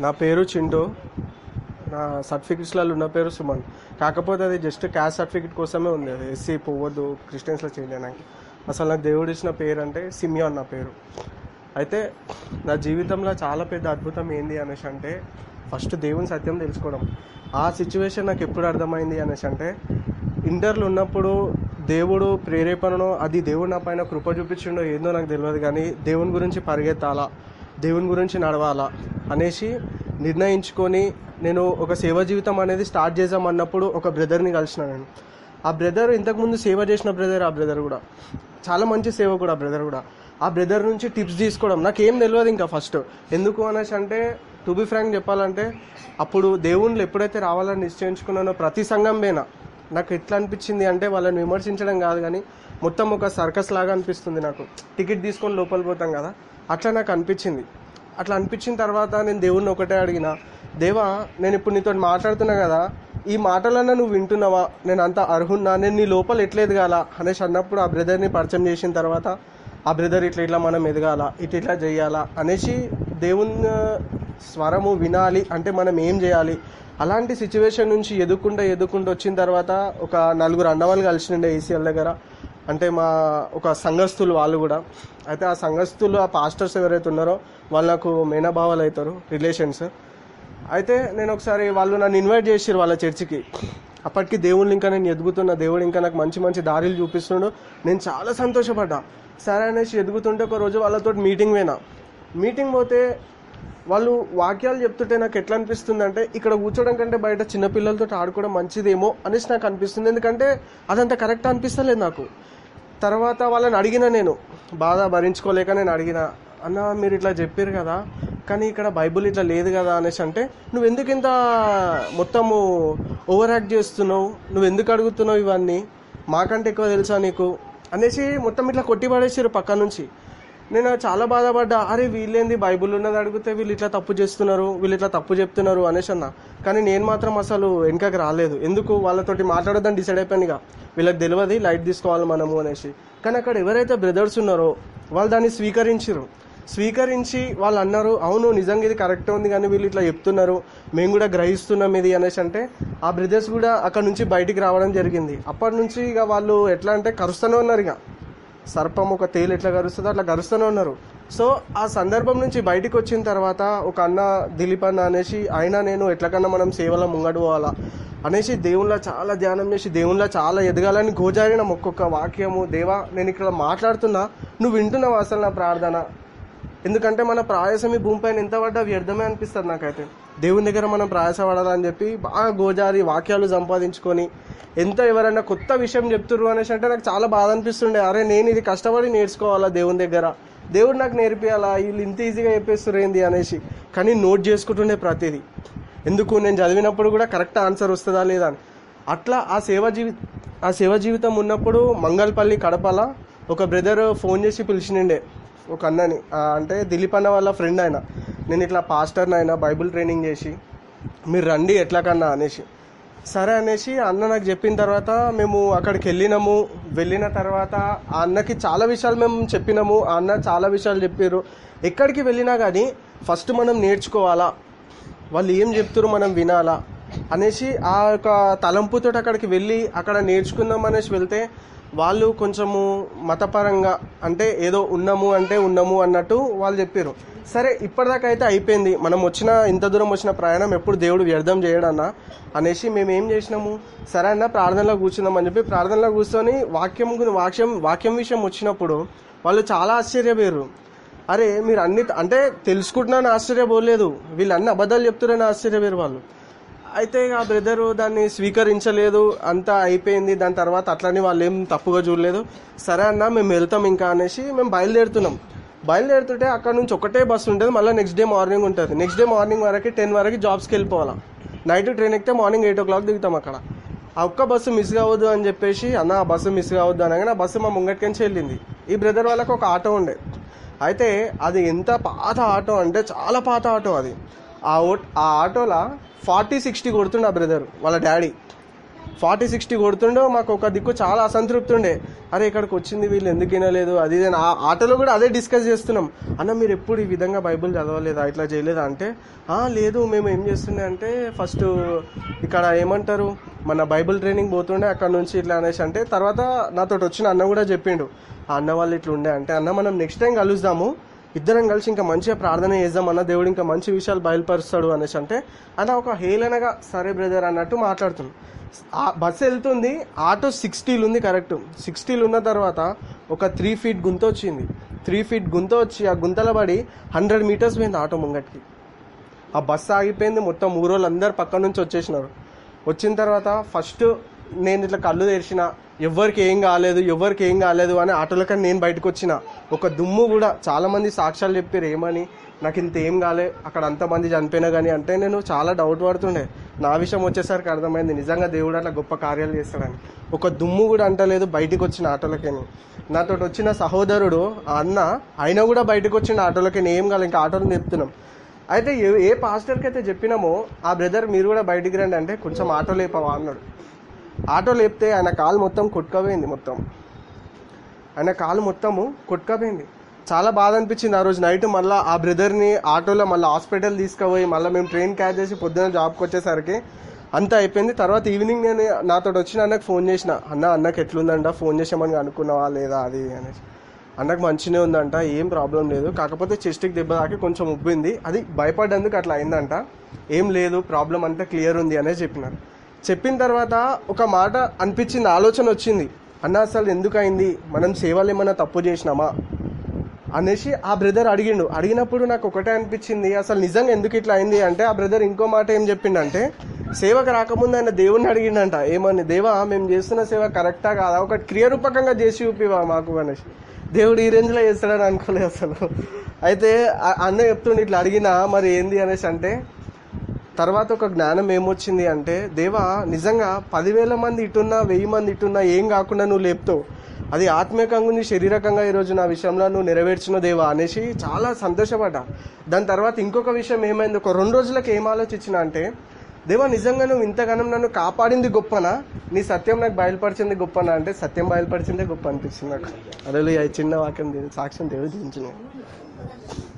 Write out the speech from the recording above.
నా పేరు చింటూ. నా సర్టిఫికెట్స్లలో ఉన్న పేరు సుమన్. కాకపోతే అది జస్ట్ క్యాస్ట్ సర్టిఫికెట్ కోసమే ఉంది. అది ఎస్సీ పోవద్దు క్రిస్టియన్స్లో చేంజ్ అసలు నాకు దేవుడు ఇచ్చిన పేరు అంటే సిమియాన్ నా పేరు. అయితే నా జీవితంలో చాలా పెద్ద అద్భుతం ఏంది అనేసి అంటే ఫస్ట్ దేవుని సత్యం తెలుసుకోవడం. ఆ సిచ్యువేషన్ నాకు ఎప్పుడు అర్థమైంది అనేసి అంటే ఇంటర్లో ఉన్నప్పుడు దేవుడు ప్రేరేపణను అది దేవుడు నా పైన కృప చూపించిండో ఏందో నాకు తెలియదు కానీ దేవుని గురించి పరిగెత్తాలా? దేవుని గురించి నడవాలా? అనేసి నిర్ణయించుకొని నేను ఒక సేవ జీవితం అనేది స్టార్ట్ చేద్దామన్నప్పుడు ఒక బ్రదర్ని కలిసిన నేను. ఆ బ్రదర్ ఇంతకుముందు సేవ చేసిన బ్రదర్ ఆ బ్రదర్ కూడా. చాలా మంచి సేవ కూడా ఆ బ్రదర్ కూడా. ఆ బ్రదర్ నుంచి టిప్స్ తీసుకోవడం నాకేం తెలియదు ఇంకా ఫస్ట్. ఎందుకు అనేసి అంటే టు బి ఫ్రాంక్ చెప్పాలంటే అప్పుడు దేవుళ్ళు ఎప్పుడైతే రావాలని నిశ్చయించుకున్నానో ప్రతి సంఘం పోయినా నాకు ఎట్లా అనిపించింది అంటే వాళ్ళని విమర్శించడం కాదు కానీ మొత్తం ఒక సర్కస్ లాగా అనిపిస్తుంది నాకు. టికెట్ తీసుకొని లోపల పోతాం కదా అట్లా నాకు అనిపించింది. అట్లా అనిపించిన తర్వాత నేను దేవుణ్ణి ఒకటే అడిగిన దేవా నేను ఇప్పుడు నీతో మాట్లాడుతున్నా కదా ఈ మాటలన్నా నువ్వు వింటున్నావా? నేను అంత అర్హున్నా నేను నీ లోపల ఎట్లా కాల? అనేసి అన్నప్పుడు ఆ బ్రదర్ని పరిచయం చేసిన తర్వాత ఆ బ్రదర్ ఇట్లా ఇట్లా మనం ఎదగాల ఇట్లా ఇట్లా చేయాలా అనేసి దేవుని స్వరము వినాలి అంటే మనం ఏం చేయాలి? అలాంటి సిచ్యువేషన్ నుంచి ఎదుర్కొంటూ ఎదుర్కొంటూ వచ్చిన తర్వాత ఒక నలుగురు అన్నవాళ్ళు కలిసిండే ఏసీఎల్ దగ్గర అంటే మా ఒక సంఘస్థులు వాళ్ళు కూడా. అయితే ఆ సంఘస్థులు ఆ పాస్టర్స్ ఎవరైతే ఉన్నారో వాళ్ళు నాకు మేనభావాలు అవుతారు రిలేషన్స్ అయితే నేను ఒకసారి వాళ్ళు నన్ను ఇన్వైట్ చేసారు వాళ్ళ చర్చికి. అప్పటికి దేవుళ్ళు ఇంకా నేను ఎదుగుతున్న దేవుడు ఇంకా నాకు మంచి మంచి దారిలు చూపిస్తుండు. నేను చాలా సంతోషపడ్డా. సరే అనేసి ఎదుగుతుంటే ఒక రోజు వాళ్ళతో మీటింగ్ పోయినా. మీటింగ్ పోతే వాళ్ళు వాక్యాలు చెప్తుంటే నాకు ఎట్లా అనిపిస్తుంది అంటే ఇక్కడ కూర్చోవడం కంటే బయట చిన్నపిల్లలతో ఆడుకోవడం మంచిదేమో అనేసి నాకు అనిపిస్తుంది. ఎందుకంటే అదంతా కరెక్ట్ అనిపిస్తలేదు నాకు. తర్వాత వాళ్ళని అడిగిన నేను బాధ భరించుకోలేక నేను అడిగిన అన్న మీరు ఇట్లా చెప్పారు కదా కానీ ఇక్కడ బైబుల్ ఇట్లా లేదు కదా అనేసి అంటే నువ్వు ఎందుకు ఇంత మొత్తము ఓవర్ యాక్ట్ చేస్తున్నావు? నువ్వు ఎందుకు అడుగుతున్నావు ఇవన్నీ? మాకంటే ఎక్కువ తెలుసా నీకు? అనేసి మొత్తం ఇట్లా కొట్టి పడేసారు పక్క నుంచి. నేను చాలా బాధపడ్డా. అరే వీళ్ళేంది? బైబుల్ ఉన్నది అడిగితే వీళ్ళు ఇట్లా తప్పు చేస్తున్నారు వీళ్ళు ఇట్లా తప్పు చెప్తున్నారు అనేసి అన్న. కానీ నేను మాత్రం అసలు వెనకకి రాలేదు. ఎందుకు? వాళ్ళతోటి మాట్లాడొద్దని డిసైడ్ అయిపోయాను ఇక. వీళ్ళకి తెలియదు లైట్ తీసుకోవాలి మనము అనేసి. కానీ అక్కడ ఎవరైతే బ్రదర్స్ ఉన్నారో వాళ్ళు దాన్ని స్వీకరించారు స్వీకరించి వాళ్ళు అన్నారు అవును నిజంగా ఇది కరెక్ట్ ఉంది కానీ వీళ్ళు ఇట్లా చెప్తున్నారు. మేము కూడా గ్రహిస్తున్నాం ఇది అనేసి అంటే ఆ బ్రదర్స్ కూడా అక్కడ నుంచి బయటికి రావడం జరిగింది. అప్పటి నుంచి ఇక వాళ్ళు ఎట్లా అంటే కరుస్తూనే ఉన్నారు ఇక. సర్పం ఒక తేలు ఎట్లా గరుస్తుందో అట్లా గరుస్తూనే ఉన్నారు. సో ఆ సందర్భం నుంచి బయటికి వచ్చిన తర్వాత ఒక అన్న దిలీప్ అన్న అనేసి ఆయన నేను ఎట్లకన్నా మనం సేవల ముంగడు పోవాలా? అనేసి దేవుళ్ళ చాలా ధ్యానం చేసి దేవుళ్ళ చాలా ఎదగాలని గోజారిన ఒక్కొక్క వాక్యము. దేవా నేను ఇక్కడ మాట్లాడుతున్నా నువ్వు వింటున్నావు అసలు నా ప్రార్థన? ఎందుకంటే మన ప్రయాసం ఈ భూమిపైన ఎంత పడ్డా వ్యర్థమే అనిపిస్తుంది నాకైతే. దేవుని దగ్గర మనం ప్రయాసపడాలని చెప్పి బాగా గోజారి వాక్యాలు సంపాదించుకొని ఎంత ఎవరైనా కొత్త విషయం చెప్తుర్రు అనేసి అంటే నాకు చాలా బాధ అనిపిస్తుండే. అరే నేను ఇది కష్టపడి నేర్చుకోవాలా దేవుని దగ్గర? దేవుడు నాకు నేర్పియాలా? వీళ్ళు ఇంత ఈజీగా చెప్పేస్తారు ఏంది అనేసి. కానీ నోట్ చేసుకుంటుండే ప్రతిదీ. ఎందుకు? నేను చదివినప్పుడు కూడా కరెక్ట్ ఆన్సర్ వస్తుందా లేదా అని. అట్లా ఆ సేవ జీవి ఆ సేవ జీవితం ఉన్నప్పుడు మంగళపల్లి కడపల ఒక బ్రదర్ ఫోన్ చేసి పిలిచినిండే. ఒక అన్నని. అంటే దిలీప్ అన్న వాళ్ళ ఫ్రెండ్ ఆయన. నేను ఇట్లా పాస్టర్ని అయినా బైబిల్ ట్రైనింగ్ చేసి మీరు రండి ఎట్లా కన్నా అనేసి. సరే అనేసి అన్న నాకు చెప్పిన తర్వాత మేము అక్కడికి వెళ్ళినాము. వెళ్ళిన తర్వాత ఆ అన్నకి చాలా విషయాలు మేము చెప్పినాము. ఆ అన్న చాలా విషయాలు చెప్పారు. ఎక్కడికి వెళ్ళినా కానీ ఫస్ట్ మనం నేర్చుకోవాలా? వాళ్ళు ఏం చెప్తారో మనం వినాలా? అనేసి ఆ యొక్క తలంపుతో అక్కడికి వెళ్ళి అక్కడ నేర్చుకుందాం అనేసి వెళ్తే వాళ్ళు కొంచెము మతపరంగా అంటే ఏదో ఉన్నాము అంటే ఉన్నాము అన్నట్టు వాళ్ళు చెప్పారు సరే ఇప్పటిదాకా అయితే అయిపోయింది. మనం వచ్చిన ఇంత దూరం వచ్చిన ప్రయాణం ఎప్పుడు దేవుడు వ్యర్థం చేయడన్నా అనేసి మేము ఏం చేసినాము? సరే అన్న ప్రార్థనలో కూర్చుందాం అని చెప్పి ప్రార్థనలో కూర్చొని వాక్యం వాక్యం వాక్యం విషయం వచ్చినప్పుడు వాళ్ళు చాలా ఆశ్చర్యపోయారు అరే మీరు అన్ని అంటే తెలుసుకుంటున్నాను ఆశ్చర్యపోలేదు. వీళ్ళు అన్ని అబద్ధాలు చెప్తున్నారని ఆశ్చర్యపోయారు వాళ్ళు. అయితే ఆ బ్రదరు దాన్ని స్వీకరించలేదు అంతా అయిపోయింది. దాని తర్వాత అట్లని వాళ్ళు ఏం తప్పుగా చూడలేదు. సరే అన్న మేము వెళ్తాం ఇంకా అనేసి మేము బయలుదేరుతున్నాం. బయలుదేరుతుంటే అక్కడ నుంచి ఒకటే బస్సు ఉంటుంది మళ్ళీ నెక్స్ట్ డే మార్నింగ్ ఉంటుంది. నెక్స్ట్ డే మార్నింగ్ వరకు టెన్ వరకు జాబ్స్కి వెళ్ళిపోవాలా. నైట్ ట్రైన్ ఎక్కితే మార్నింగ్ ఎయిట్ ఓ క్లాక్ దిగుతాం అక్కడ. ఆ ఒక్క బస్సు మిస్ కావద్దు అని చెప్పేసి అన్న ఆ బస్సు మిస్ కావద్దు అనగానే ఆ బస్సు మా ముంగటికించి వెళ్ళింది. ఈ బ్రదర్ వాళ్ళకి ఒక ఆటో ఉండే. అయితే అది ఎంత పాత ఆటో అంటే చాలా పాత ఆటో అది. ఆ ఆ ఆటోలో ఫార్టీ సిక్స్టీ కొడుతుండే ఆ బ్రదర్ వాళ్ళ డాడీ. ఫార్టీ సిక్స్టీ కొడుతుండే మాకు ఒక దిక్కు చాలా అసంతృప్తి ఉండే. అరే ఇక్కడికి వచ్చింది వీళ్ళు ఎందుకు వినలేదు? అది ఇది ఆ ఆటోలో కూడా అదే డిస్కస్ చేస్తున్నాం. అన్న మీరు ఎప్పుడు ఈ విధంగా బైబిల్ చదవలేదా? ఇట్లా చేయలేదా? అంటే లేదు మేము ఏం చేస్తుండే అంటే ఫస్ట్ ఇక్కడ ఏమంటారు మన బైబిల్ ట్రైనింగ్ పోతుండే అక్కడ నుంచి ఇట్లా అనేసి అంటే తర్వాత నాతో వచ్చిన అన్న కూడా చెప్పిండు. ఆ అన్న వాళ్ళు ఇట్లా ఉండే అంటే అన్న మనం నెక్స్ట్ టైం కలుస్తాము ఇద్దరం కలిసి ఇంకా మంచిగా ప్రార్థన చేద్దాం అన్న దేవుడు ఇంకా మంచి విషయాలు బయలుపరుస్తాడు అనేసి అంటే అది ఒక హేళనగా సరే బ్రదర్ అన్నట్టు మాట్లాడుతున్నాం ఆ బస్సు వెళ్తుంది ఆటో సిక్స్టీలు ఉంది కరెక్ట్. సిక్స్టీలు ఉన్న తర్వాత ఒక త్రీ ఫీట్ గుంత వచ్చింది. త్రీ ఫీట్ గుంత వచ్చి ఆ గుంతలో పడి హండ్రెడ్ మీటర్స్ పోయింది ఆటో ముంగటికి. ఆ బస్సు ఆగిపోయింది మొత్తం ఊరోళ్ళు అందరు పక్క నుంచి వచ్చేసినారు. వచ్చిన తర్వాత ఫస్ట్ నేను ఇట్లా కళ్ళు తెరిచిన ఎవరికి ఏం కాలేదు ఎవరికి ఏం కాలేదు అని ఆటోలకని నేను బయటకు వచ్చిన. ఒక దుమ్ము కూడా చాలా మంది సాక్ష్యాలు చెప్పారు ఏమని? నాకు ఇంత ఏం కాలే అక్కడ అంతమంది చనిపోయినా కానీ అంటే నేను చాలా డౌట్ పడుతుండే. నా విషయం వచ్చేసరికి అర్థమైంది నిజంగా దేవుడు అట్లా గొప్ప కార్యాలు చేస్తాడని. ఒక దుమ్ము కూడా అంటలేదు బయటకు వచ్చిన ఆటోలకని. నాతో వచ్చిన సహోదరుడు ఆ అన్న ఆయన కూడా బయటకు వచ్చిన ఆటోలకి ఏం కాలే ఇంకా ఆటోలు చెప్తున్నాం అయితే ఏ ఏ పాస్టర్కి అయితే చెప్పినామో ఆ బ్రదర్ మీరు కూడా బయటికి రండి అంటే కొంచెం ఆటో లేపవా అన్నాడు. ఆటో లేపితే ఆయన కాలు మొత్తం కొట్టుకపోయింది మొత్తం. ఆయన కాలు మొత్తము కొట్టుకపోయింది. చాలా బాధ అనిపించింది ఆ రోజు నైట్ మళ్ళీ ఆ బ్రదర్ని ఆటోలో మళ్ళీ హాస్పిటల్ తీసుకుపోయి మళ్ళీ మేము ట్రైన్ క్యాచ్ చేసి పొద్దున జాబ్కి వచ్చేసరికి అంతా అయిపోయింది. తర్వాత ఈవినింగ్ నేను నాతో వచ్చిన అన్నకు ఫోన్ చేసిన. అన్న అన్నకి ఎట్లుందంట? ఫోన్ చేసామని అనుకున్నావా లేదా? అది అనేసి. అన్నకు మంచినే ఉందంట ఏం ప్రాబ్లం లేదు. కాకపోతే చెస్ట్కి దెబ్బ తాకి కొంచెం ఉబ్బింది. అది భయపడ్డందుకు అట్లా అయిందంట. ఏం లేదు ప్రాబ్లం అంతా క్లియర్ ఉంది అనే చెప్పినారు. చెప్పిన తర్వాత ఒక మాట అనిపించింది ఆలోచన వచ్చింది. అన్న అసలు ఎందుకు అయింది మనం సేవలు ఏమైనా తప్పు చేసినామా? అనేసి ఆ బ్రదర్ అడిగిండు. అడిగినప్పుడు నాకు ఒకటే అనిపించింది అసలు నిజంగా ఎందుకు ఇట్లా అయింది? అంటే ఆ బ్రదర్ ఇంకో మాట ఏం చెప్పిండంటే సేవకు రాకముందు ఆయన దేవుణ్ణి అడిగిండంట. ఏమని? దేవా మేము చేస్తున్న సేవ కరెక్టా కాదా? ఒకటి క్రియరూపకంగా చేసి చూపివా మాకు? అనేసి. దేవుడు ఈ రేంజ్లో చేస్తాడని అనుకోలేదు అసలు. అయితే అన్న చెప్తుండే ఇట్లా అడిగినా మరి ఏంది? అనేసి అంటే తర్వాత ఒక జ్ఞానం ఏమొచ్చింది అంటే దేవా నిజంగా పదివేల మంది ఇటున్నా వెయ్యి మంది ఇటున్నా ఏం కాకుండా నువ్వు లేపుతావు. అది ఆత్మీయకంగా ఉంది శారీరకంగా ఈరోజు నా విషయంలో నువ్వు నెరవేర్చిన దేవా అనేసి చాలా సంతోషపడ్డా. దాని తర్వాత ఇంకొక విషయం ఏమైంది? ఒక రెండు రోజులకు ఏం ఆలోచించిన అంటే దేవా నిజంగా నువ్వు ఇంతగానం నన్ను కాపాడింది గొప్పనా? నీ సత్యం నాకు బయలుపరిచింది గొప్పనా అంటే సత్యం బయలుపరిచిందే గొప్ప అనిపించింది నాకు. అదే చిన్న వాక్యం దేవుడు- సాక్ష్యం దేవుడు దించిన